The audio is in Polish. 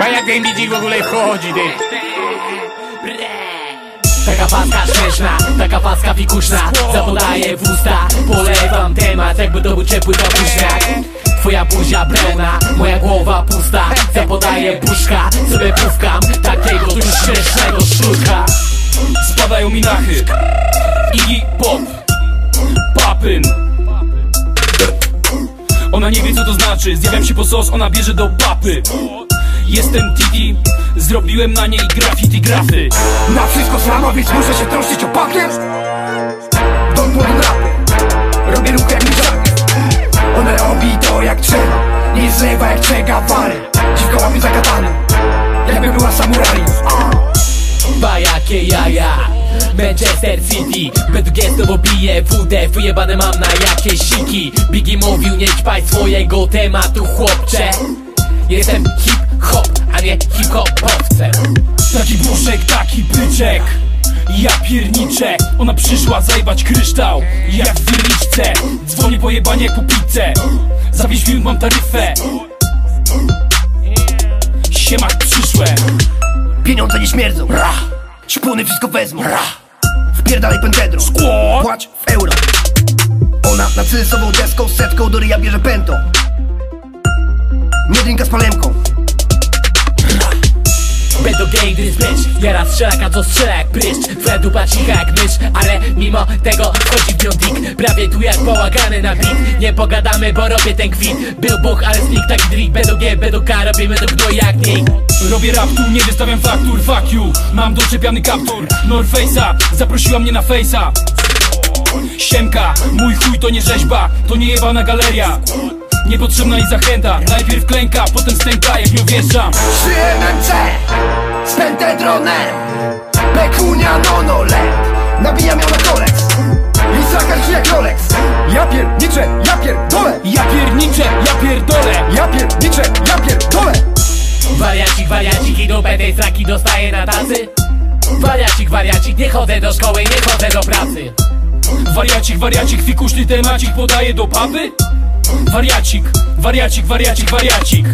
A jak bidzik w ogóle wchodzi, ty? Taka paska śmieszna, taka paska fikuszna Zapodaję w usta, polewam temat Jakby to był ciepły kapuśniak Twoja buzia pełna, moja głowa pusta. Zapodaję puszka, sobie pufkam Takiego tu śmiesznego sztuka Spadają mi nachy Iggy Pop Nie wie co to znaczy. Zjawiam się po sos, ona bierze do papy. Jestem Titi Zrobiłem na niej graffiti grafy. Na wszystko sama, więc muszę się troszczyć o pakiet Don młodym rapy Robię jak Jack Ona robi to jak trzeba Nie zlewa jak czeka wary. Dziwka łapie za Jakby była samurajem Ba jakie jaja Manchester City. Według to bije WD Wyjebane mam na jakieś siki. Biggie mówił nie ćpaj swojego tematu chłopcze. Jestem hip-hop, a nie hip-hopowcem Taki brzuszek, taki byczek. Ja pierniczę, ona przyszła zajebać kryształ. Jak w wirniczce, dzwonię po jebanie jak po pizzę. Za 5 minut mam taryfę. Siemak przyszłem Pieniądze nie śmierdzą. Ra. Szpony wszystko wezmą. Wpierdalaj pentedro Szkło Płać w euro. Ona narcyzową deską setką do ryja bierze pętą. Nie drinka z palemką Będą gay, gdy bitch Ja raz strzelaka, co strzela jak pryszcz cicha jak mysz Ale mimo tego wchodzi w nią dick Prawie tu jak połagany na beat Nie pogadamy, bo robię ten kwit. Był Bóg, ale slik taki drik. Będą G, będą K, robimy to gnój jak nikt Robię rap tu, nie wystawiam faktur, fuck you. Mam doczepiany kaptur, Norface'a Zaprosiła mnie na Face'a. Siemka, mój chuj to nie rzeźba. To nie jebana galeria. Niepotrzebna i zachęta. Najpierw klęka, potem stęka jak ją wjeżdżam. 3 MMC z pentedronem Pekunia nonolet Nabijam ją na kolec. I zakaz jak Rolex. Ja pierniczę, ja pierdolę. Ja pierniczę, ja pierdolę. Ja pierniczę, ja pierdolę. Wariacik, wariacik i dupę tej straki dostaję na tacy. Wariacik, wariacik, nie chodzę do szkoły, nie chodzę do pracy. Wariacik, wariacik, fikuśny temacik podaje do papy. Wariacik, wariacik, wariacik, wariacik